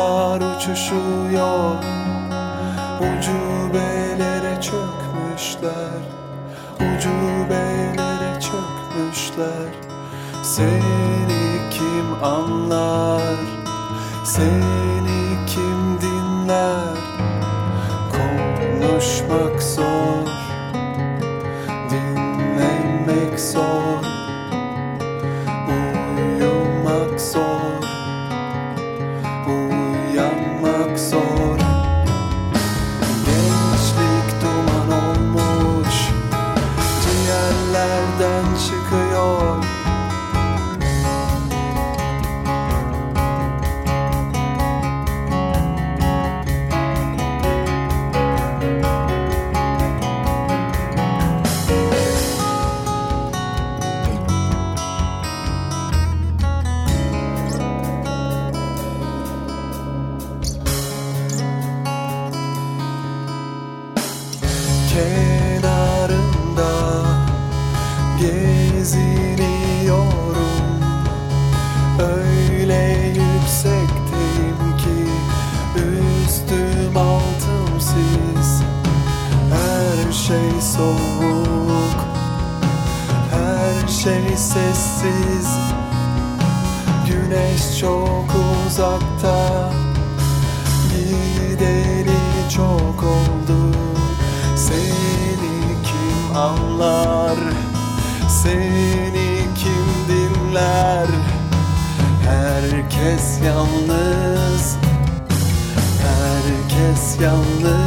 Bulutlar uçuşuyor. Ucubelere çökmüşler. Ucubelere çökmüşler. Seni kim anlar? Seni kim dinler? Konuşmak zor. Dinlemek zor. 掉了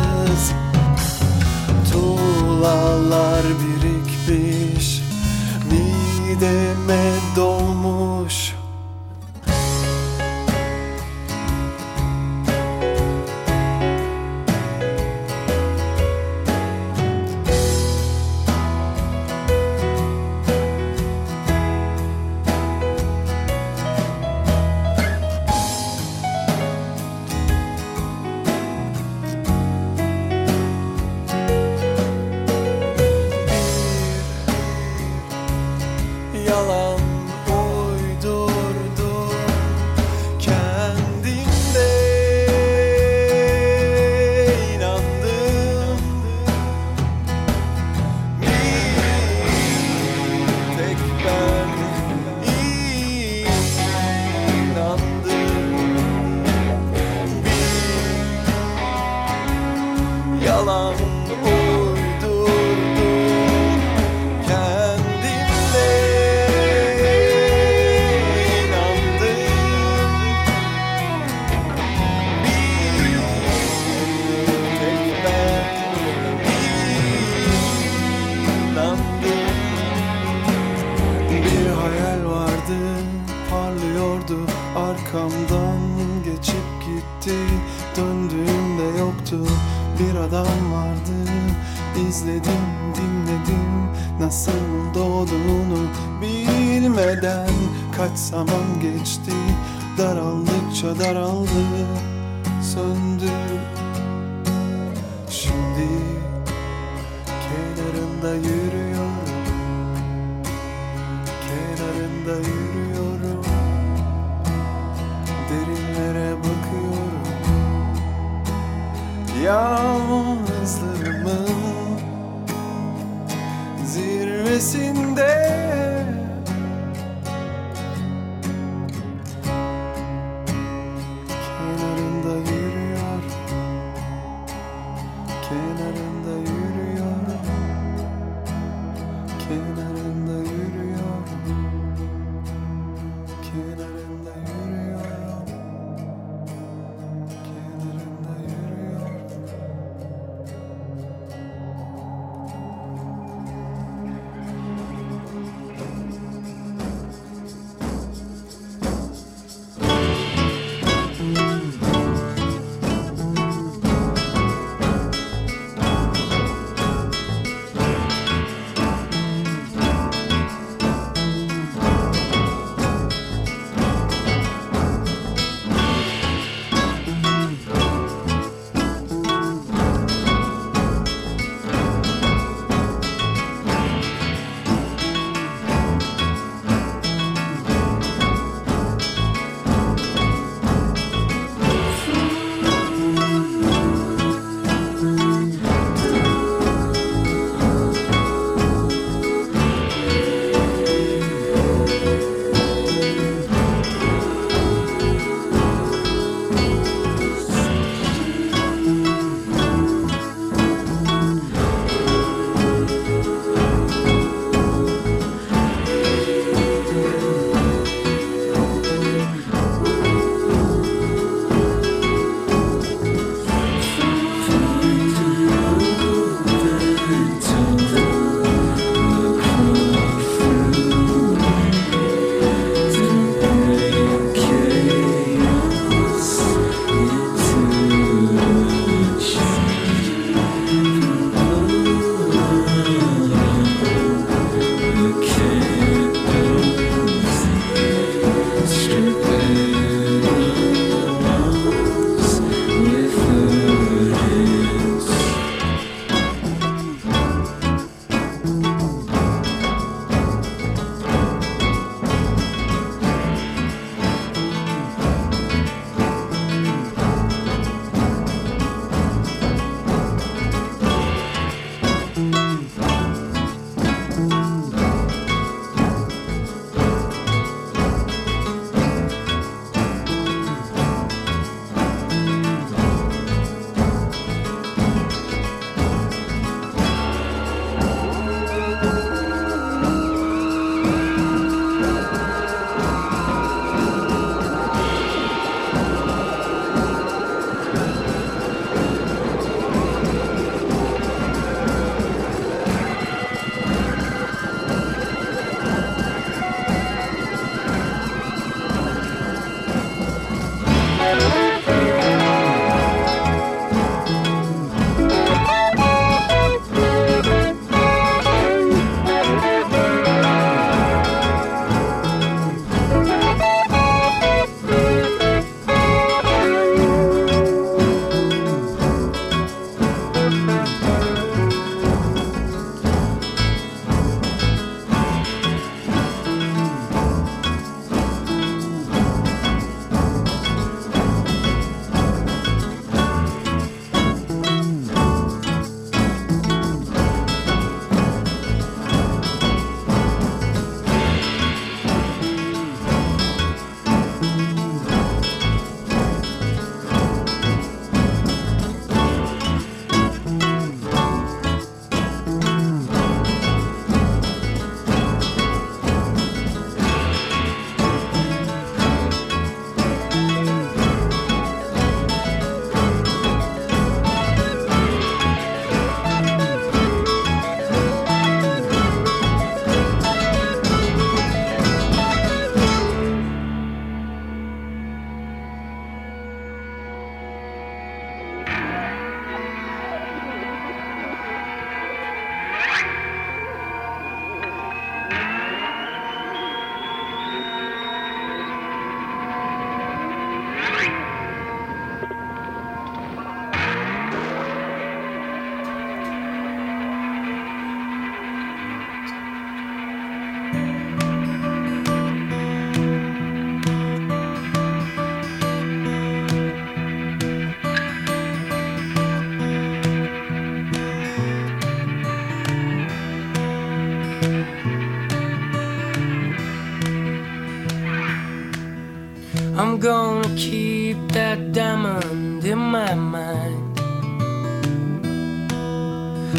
I'm gonna keep that diamond in my mind.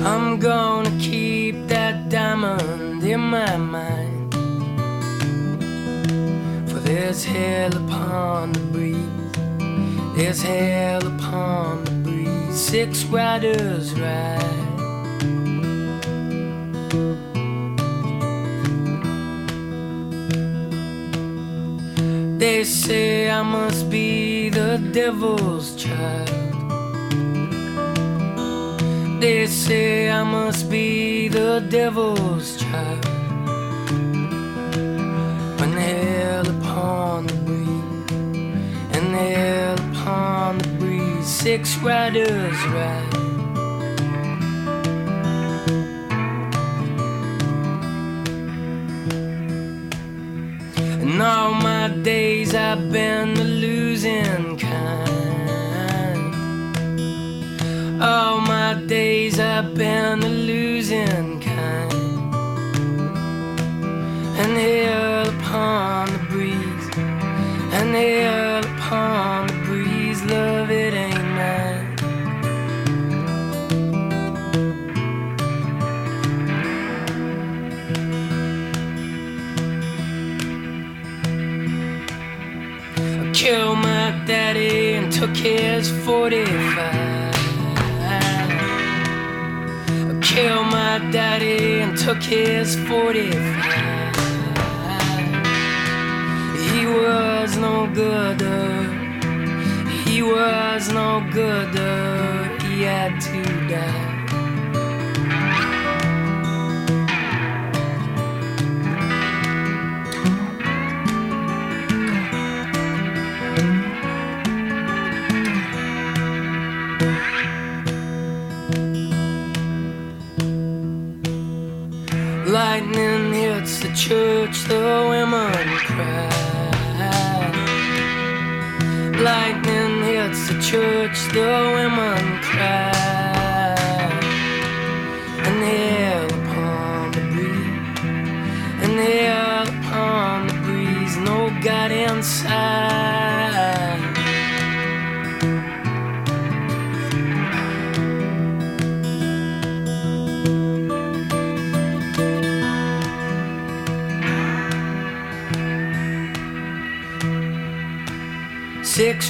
I'm gonna keep that diamond in my mind. For there's hell upon the breeze, there's hell upon the breeze. Six riders ride. They say I must be the devil's child. They say I must be the devil's child. When hell upon the breeze, and hell upon the breeze, six riders ride. I've been the losing kind. All my days I've been the losing kind. And here upon the breeze, and hell took his 45. I killed my daddy and took his 45. He was no good, he was no good, he had to die. Church, the women cry. Lightning hits the church, the women cry.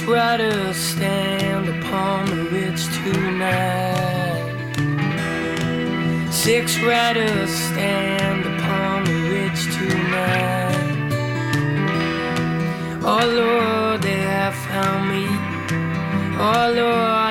Riders stand upon the ridge tonight. Six riders stand upon the ridge tonight. Oh Lord, they have found me. Oh Lord,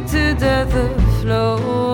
to death of floating.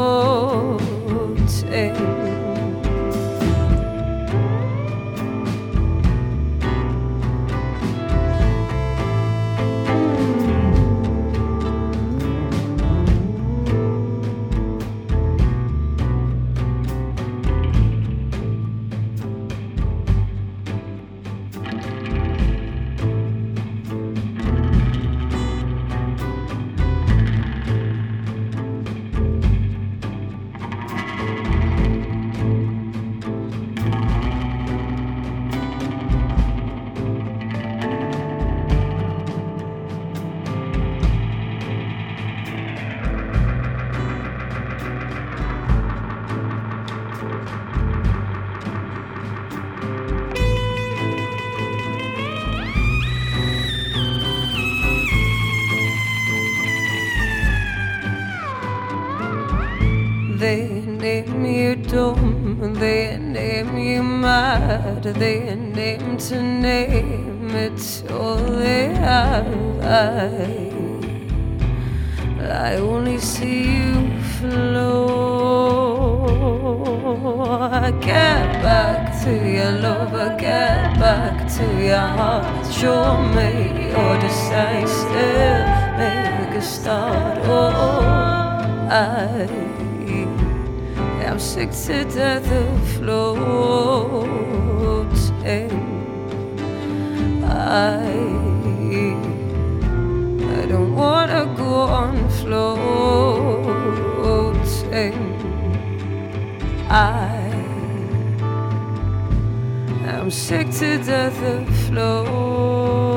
Floating. I I'm sick to death of floating.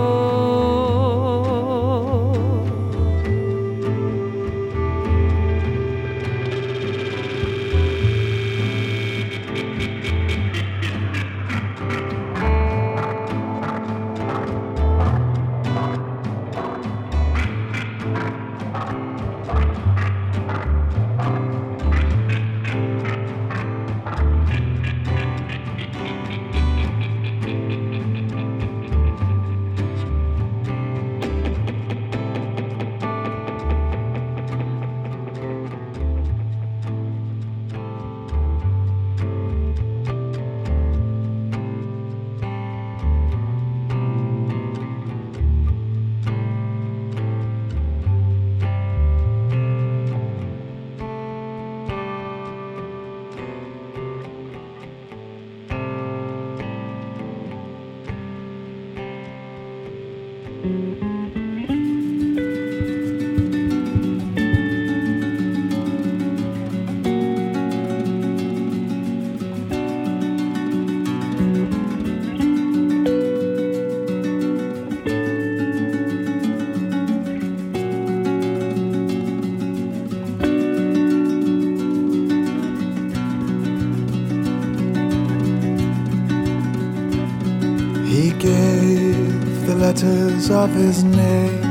Of his name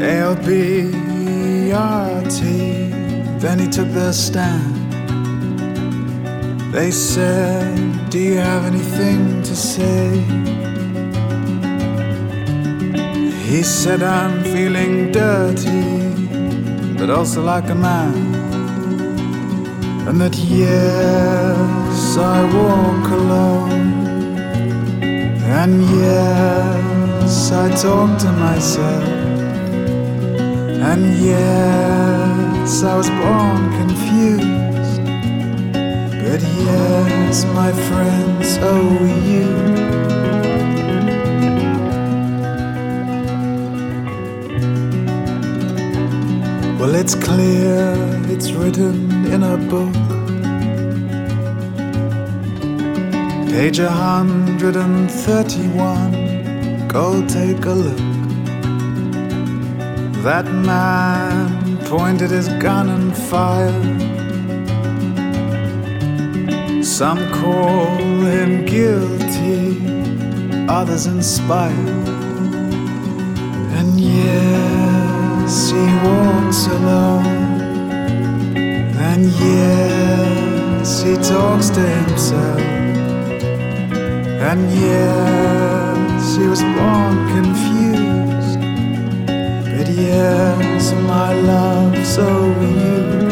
L B R T. Then he took the stand. They said, Do you have anything to say? He said, I'm feeling dirty, but also like a man. And that yes, I walk alone. And yes, I talk to myself. And yes, I was born confused. But yes, my friends, oh, you. Well, it's clear, it's written in a book. Page 131, go take a look. That man pointed his gun and fired. Some call him guilty, others inspired. And yes, he walks alone. And yes, he talks to himself. And yet she was born confused. But yes, my love so used.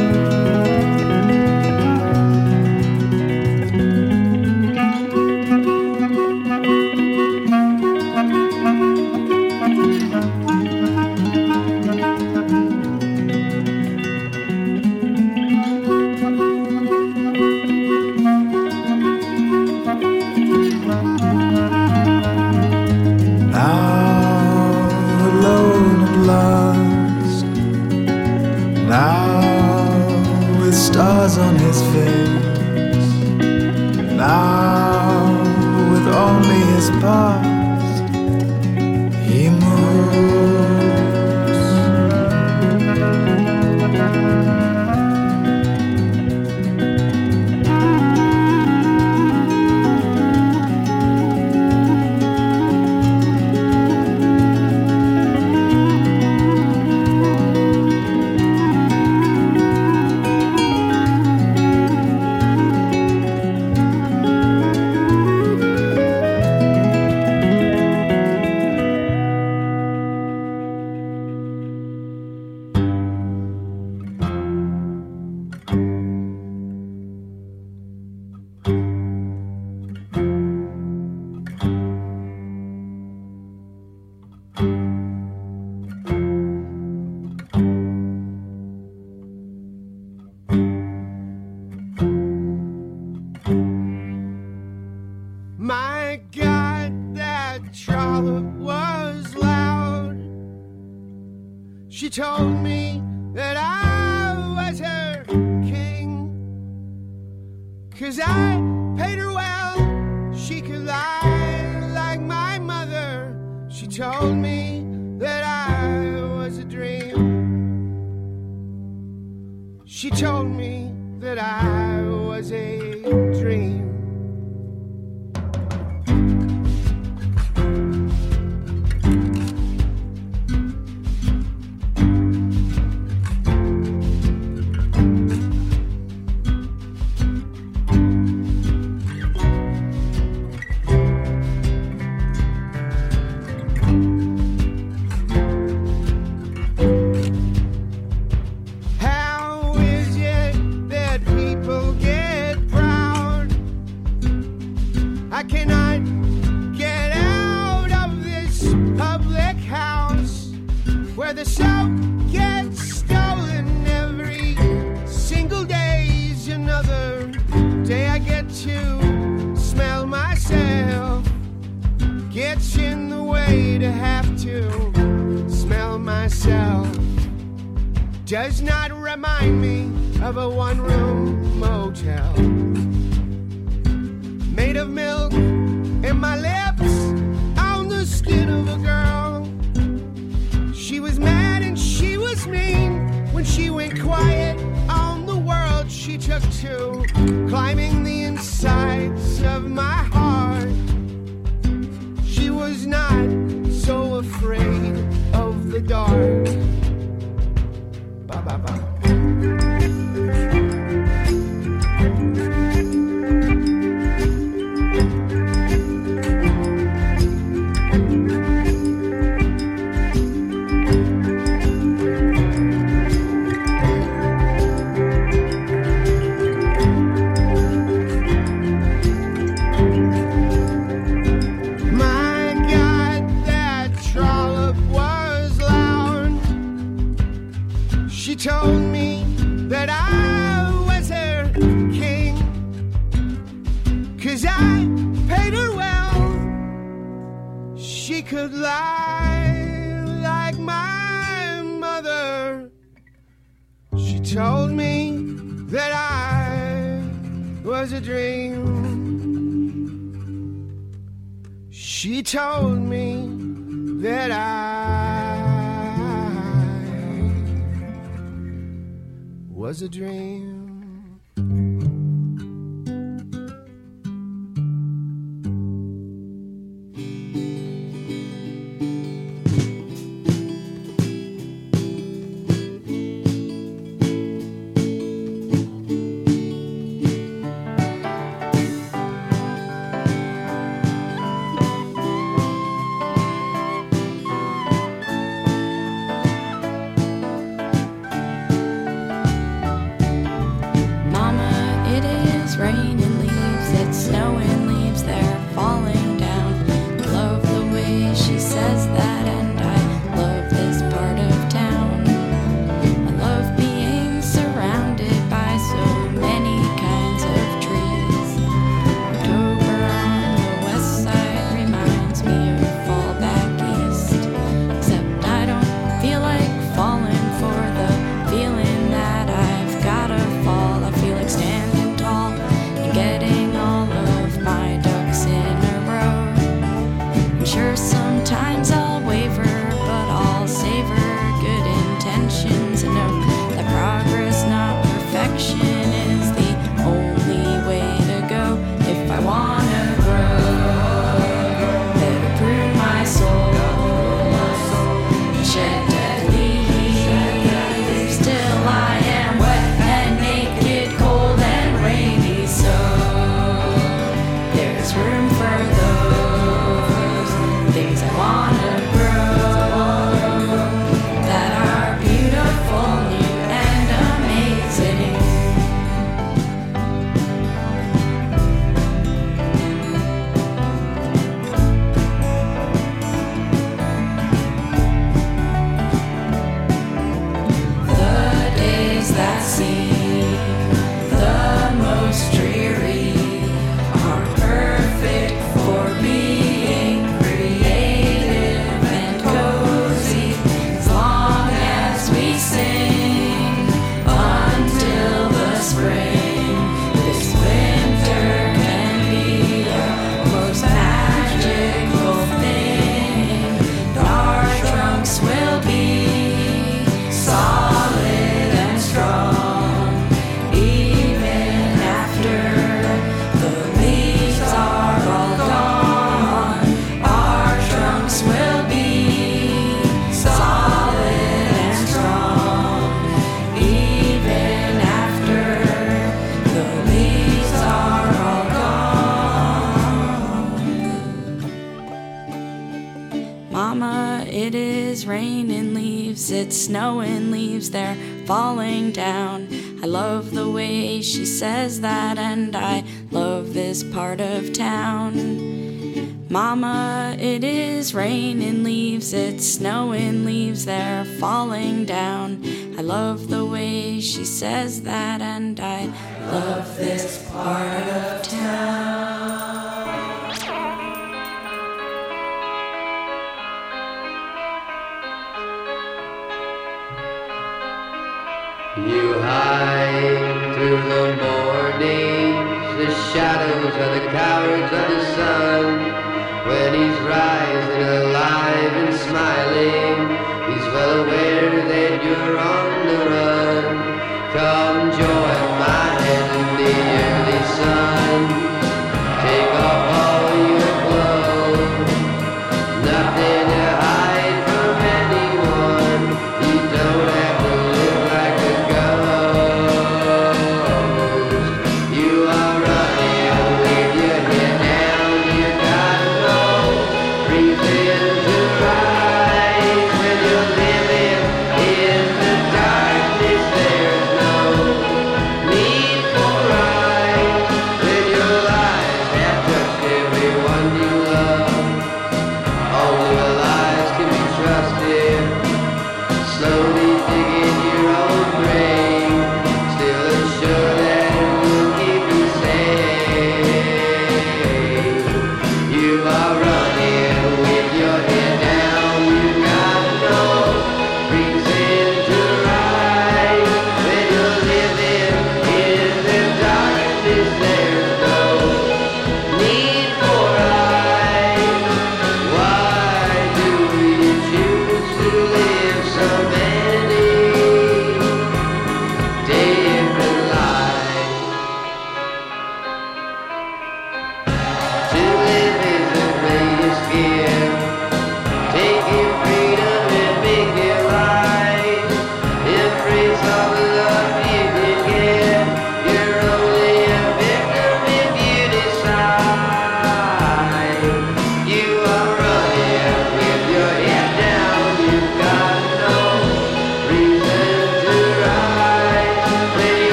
like my mother. She told me that I was a dream. She told me that I was a dream. sure sometimes. I it's raining leaves, it's snowing, leaves they're falling down. I love the way she says that, and I love this part of town. Mama, it is raining leaves, it's snowing leaves, they're falling down. I love the way she says that, and I love this part of town. You hide through the mornings, the shadows of the cowards of the sun. When he's rising alive and smiling, he's well aware that you're on the run. Come join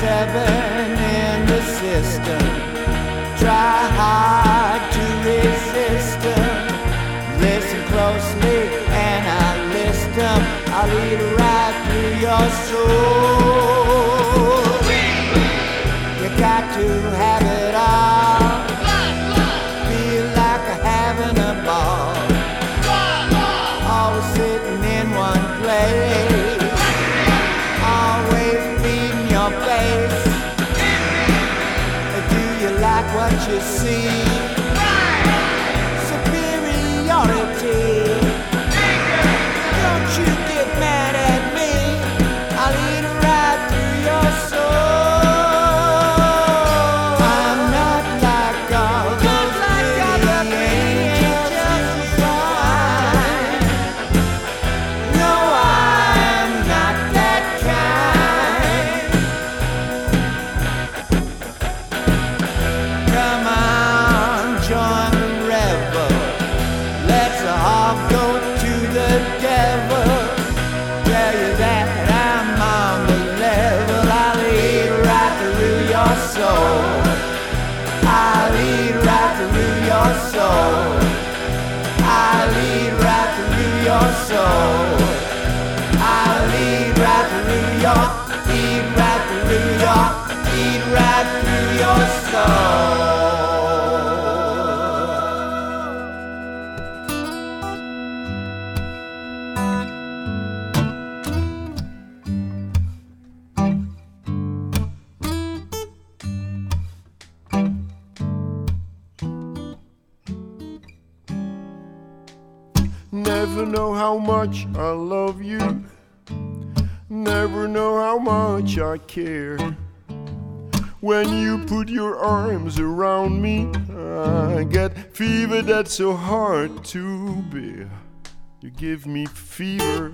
seven in the system. Try hard to resist them. Listen closely and I'll list them. I'll lead right through your soul. You got to have Never know how much I love you. Never know how much I care. When you put your arms around me, I get fever that's so hard to bear. You give me fever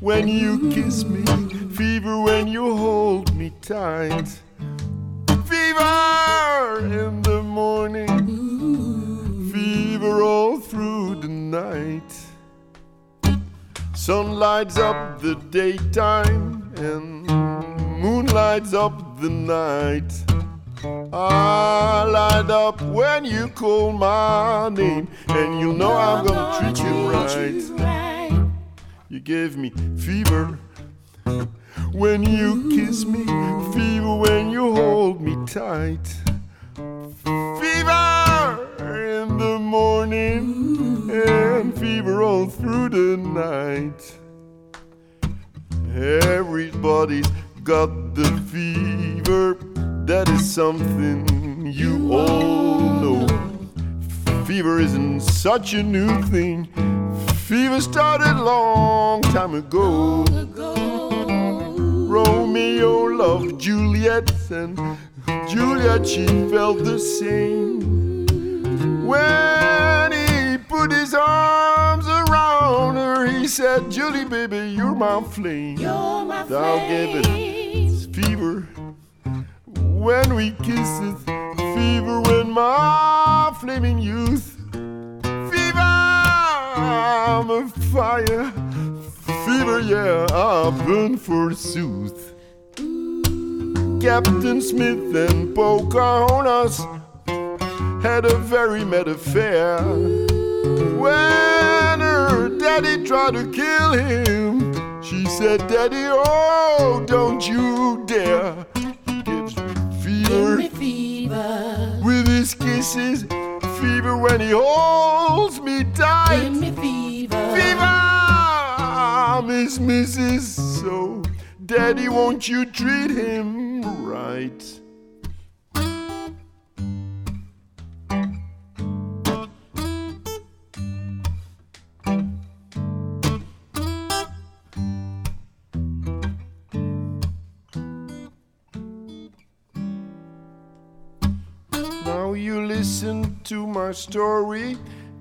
when you kiss me, fever when you hold me tight. Fever in the morning, night. Sun lights up the daytime and moon lights up the night. I light up when you call my name, and you know I'm gonna treat you right. You give me fever when you kiss me, fever when you hold me tight. Fever morning and fever all through the night. Everybody's got the fever, that is something you all know. Fever isn't such a new thing, fever started long time ago. Romeo loved Juliet, and Juliet, she felt the same. When he put his arms around her, he said, Julie, baby, you're my flame. You're my I'll give it fever when we kiss it, fever when my flaming youth. Fever, I'm a fire. Fever, yeah, I burn forsooth. Captain Smith and Pocahontas had a very mad affair. When her daddy tried to kill him, she said, Daddy, oh, don't you dare. He gives me fever Fever with his kisses, fever when he holds me tight. Fever, Miss Mrs. So, Daddy, won't you treat him right? Story.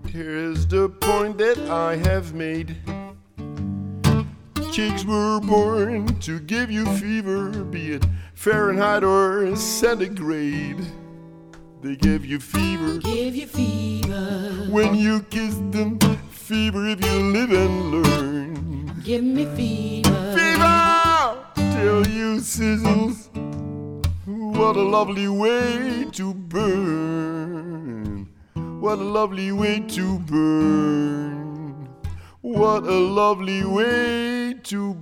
Here's the point that I have made. Chicks were born to give you fever, be it Fahrenheit or centigrade. They give you fever. Give you fever. When you kiss them, fever if you live and learn. Give me fever. Fever! Till you sizzles. What a lovely way to burn. What a lovely way to burn. What a lovely way to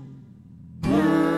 burn.